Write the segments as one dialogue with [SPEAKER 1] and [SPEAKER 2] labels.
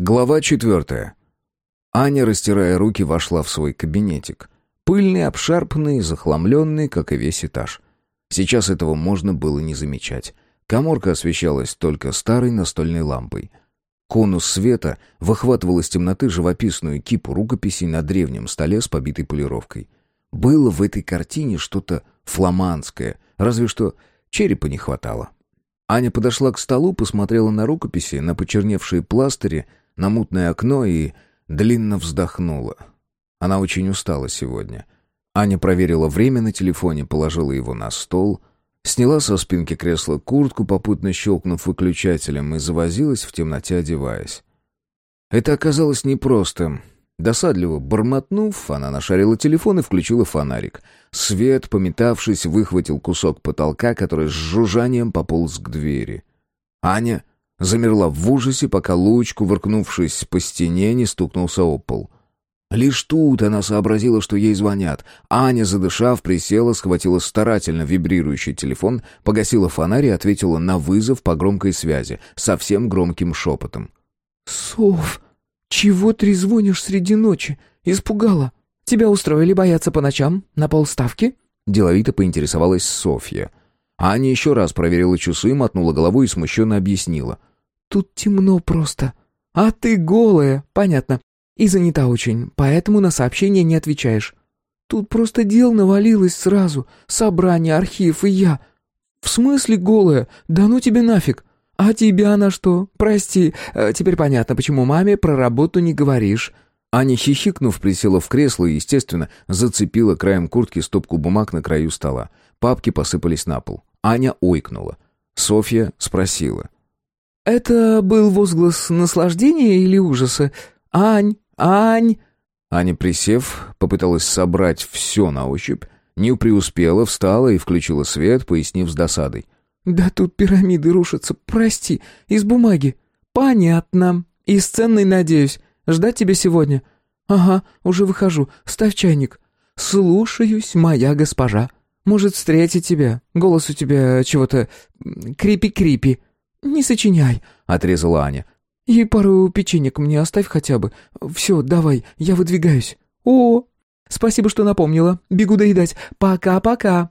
[SPEAKER 1] Глава четвертая. Аня, растирая руки, вошла в свой кабинетик. Пыльный, обшарпанный, захламленный, как и весь этаж. Сейчас этого можно было не замечать. Каморка освещалась только старой настольной лампой. Конус света выхватывал из темноты живописную кипу рукописей на древнем столе с побитой полировкой. Было в этой картине что-то фламандское, разве что черепа не хватало. Аня подошла к столу, посмотрела на рукописи, на почерневшие пластыри, на мутное окно и длинно вздохнула. Она очень устала сегодня. Аня проверила время на телефоне, положила его на стол, сняла со спинки кресла куртку, попутно щелкнув выключателем, и завозилась в темноте, одеваясь. Это оказалось непросто. Досадливо бормотнув, она нашарила телефон и включила фонарик. Свет, пометавшись, выхватил кусок потолка, который с жужжанием пополз к двери. Аня Замерла в ужасе, пока луч, кувыркнувшись по стене, не стукнулся об пол. Лишь тут она сообразила, что ей звонят. Аня, задышав, присела, схватила старательно вибрирующий телефон, погасила фонарь и ответила на вызов по громкой связи, совсем громким шепотом.
[SPEAKER 2] «Сов, чего трезвонишь среди ночи? Испугала. Тебя устроили бояться по ночам? На полставки?»
[SPEAKER 1] Деловито поинтересовалась Софья. Аня еще раз проверила часы, мотнула головой и смущенно объяснила.
[SPEAKER 2] Тут темно просто. А ты голая, понятно. И занята очень, поэтому на сообщения не отвечаешь. Тут просто дел навалилось сразу. Собрание, архив и я. В смысле голая? Да ну тебе нафиг. А тебя на что? Прости, э, теперь понятно, почему маме про работу не говоришь.
[SPEAKER 1] Аня, хихикнув, присела в кресло и, естественно, зацепила краем куртки стопку бумаг на краю стола. Папки посыпались на пол. Аня ойкнула. Софья спросила.
[SPEAKER 2] «Это был возглас наслаждения или ужаса? Ань, Ань!»
[SPEAKER 1] Аня, присев, попыталась собрать все на ощупь, не преуспела, встала и включила свет, пояснив с досадой.
[SPEAKER 2] «Да тут пирамиды рушатся, прости, из бумаги. Понятно. Из ценной, надеюсь. Ждать тебя сегодня?» «Ага, уже выхожу. Ставь чайник». «Слушаюсь, моя госпожа. Может, встретить тебя. Голос у тебя чего-то... крипи-крипи». «Не сочиняй», — отрезала Аня. «И пару печенек мне оставь хотя бы. Все, давай, я выдвигаюсь». «О, спасибо, что напомнила. Бегу доедать. Пока-пока».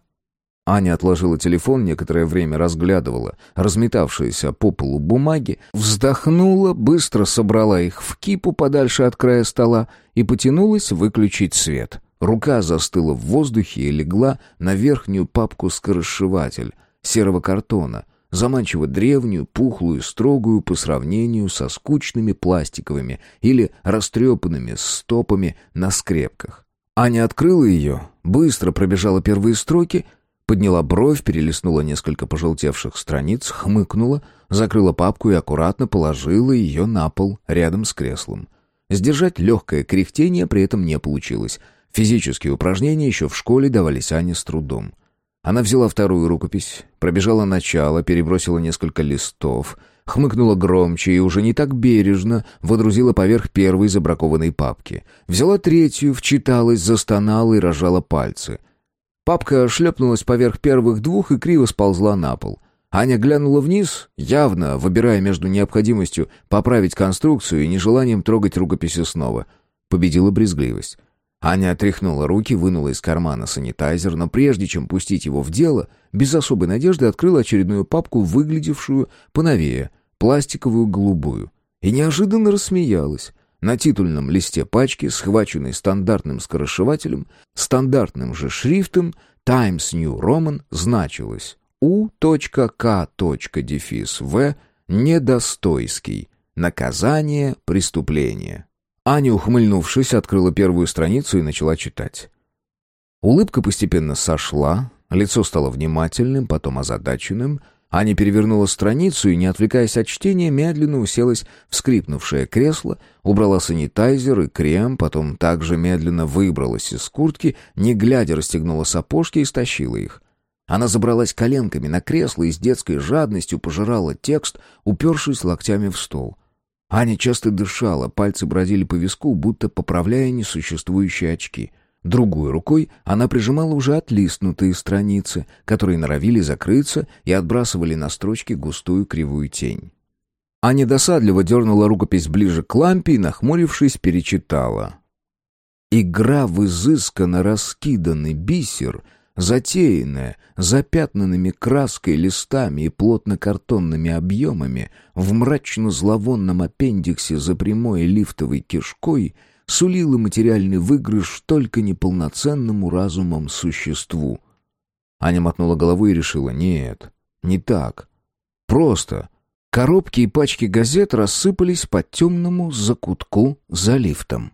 [SPEAKER 1] Аня отложила телефон, некоторое время разглядывала разметавшиеся по полу бумаги, вздохнула, быстро собрала их в кипу подальше от края стола и потянулась выключить свет. Рука застыла в воздухе и легла на верхнюю папку-скоросшиватель серого картона — заманчиво древнюю, пухлую, строгую по сравнению со скучными пластиковыми или растрепанными стопами на скрепках. Аня открыла ее, быстро пробежала первые строки, подняла бровь, перелистнула несколько пожелтевших страниц, хмыкнула, закрыла папку и аккуратно положила ее на пол рядом с креслом. Сдержать легкое кряхтение при этом не получилось. Физические упражнения еще в школе давались Ане с трудом. Она взяла вторую рукопись, пробежала начало, перебросила несколько листов, хмыкнула громче и уже не так бережно водрузила поверх первой забракованной папки. Взяла третью, вчиталась, застонала и разжала пальцы. Папка шлепнулась поверх первых двух и криво сползла на пол. Аня глянула вниз, явно выбирая между необходимостью поправить конструкцию и нежеланием трогать рукописи снова. Победила брезгливость. Аня отряхнула руки, вынула из кармана санитайзер, но прежде чем пустить его в дело, без особой надежды открыла очередную папку, выглядевшую поновее, пластиковую голубую. И неожиданно рассмеялась. На титульном листе пачки, схваченной стандартным скоросшивателем, стандартным же шрифтом Times New Roman значилось У.К.В. Недостойский. Наказание преступления. Аня, ухмыльнувшись, открыла первую страницу и начала читать. Улыбка постепенно сошла, лицо стало внимательным, потом озадаченным. Аня перевернула страницу и, не отвлекаясь от чтения, медленно уселась в скрипнувшее кресло, убрала санитайзер и крем, потом также медленно выбралась из куртки, не глядя расстегнула сапожки и стащила их. Она забралась коленками на кресло и с детской жадностью пожирала текст, упершись локтями в стол — Аня часто дышала, пальцы бродили по виску, будто поправляя несуществующие очки. Другой рукой она прижимала уже отлистнутые страницы, которые норовили закрыться и отбрасывали на строчки густую кривую тень. Аня досадливо дернула рукопись ближе к лампе и, нахмурившись, перечитала. Игра в изысканно раскиданный бисер, затеянная запятнанными краской листами и плотно-картонными объемами в мрачно-зловонном аппендиксе за прямой лифтовой кишкой, сулила материальный выигрыш только неполноценному разумом существу. Аня мотнула головой и решила, нет, не так. Просто коробки и пачки газет рассыпались по темному закутку за лифтом.